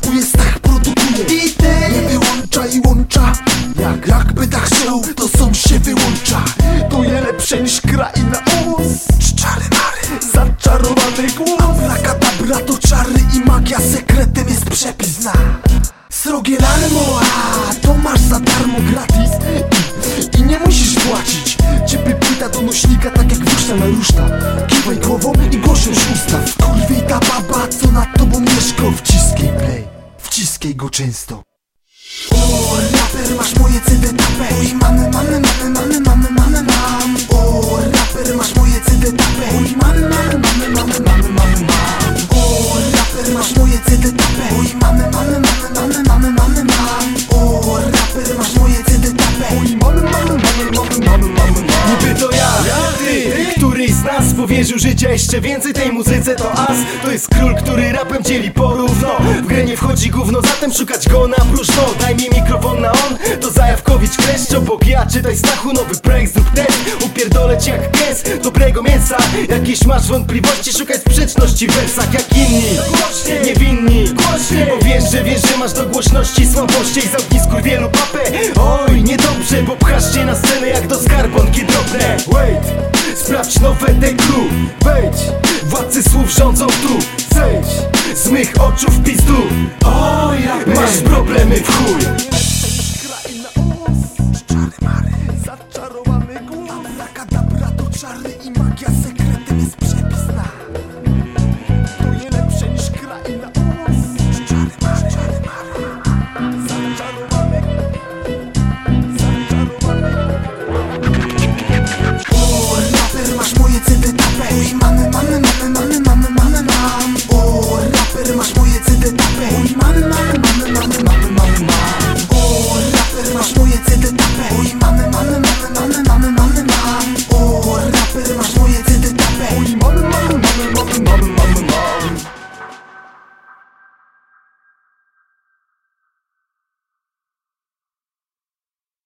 Smakuje, stach produkuje Bite Nie wyłącza i łącza. Jak jakby tak chciał, to są się wyłącza. To je lepsze niż kraina us Czczary mary Zaczarowany głos. Abracadabra to czary i magia Sekretem jest przepis na Srogie larmo, a to masz za darmo gratis. I, nie musisz płacić Ciebie pyta, do nośnika tak jak wróżna na ruszta Kiwaj głową i głośność ustaw często o, raper, masz moje CD tapę Oj, mamy, mamy, mamy, mamy, mamy, mamy, mam O, raper, masz moje CD tapę Oj, mamy, mamy, mamy, mamy, mamy, mamy, mam O, raper, masz moje CD tapę Oj, mamy, mamy, mamy, mamy, mamy, mamy, mam O, raper, masz moje CD tapę mamy, mamy, z nas powierzył życia jeszcze więcej tej muzyce to as. To jest król, który rapem dzieli porówno. W grę nie wchodzi gówno, zatem szukać go na próżno. Daj mi mikrofon na on, to Zajawkowicz kleszcz Obok ja czytaj Stachu, nowy projekt zrób test Upierdolę cię jak pies, dobrego mięsa. Jakieś masz wątpliwości, szukaj sprzeczności w wersach jak inni. Niewinni, bo wiesz, że wiesz, że masz do głośności słabości. I zamknij skurwielu papę. Oj, niedobrze, bo pchasz się na scenę jak do skarbonki drobne. Wait, sprawdź nowe Crew Wejdź, władcy słów rządzą tu. Zejdź, z mych oczu w pizdu. Oj, masz problemy w chuj. Czary mary, za to the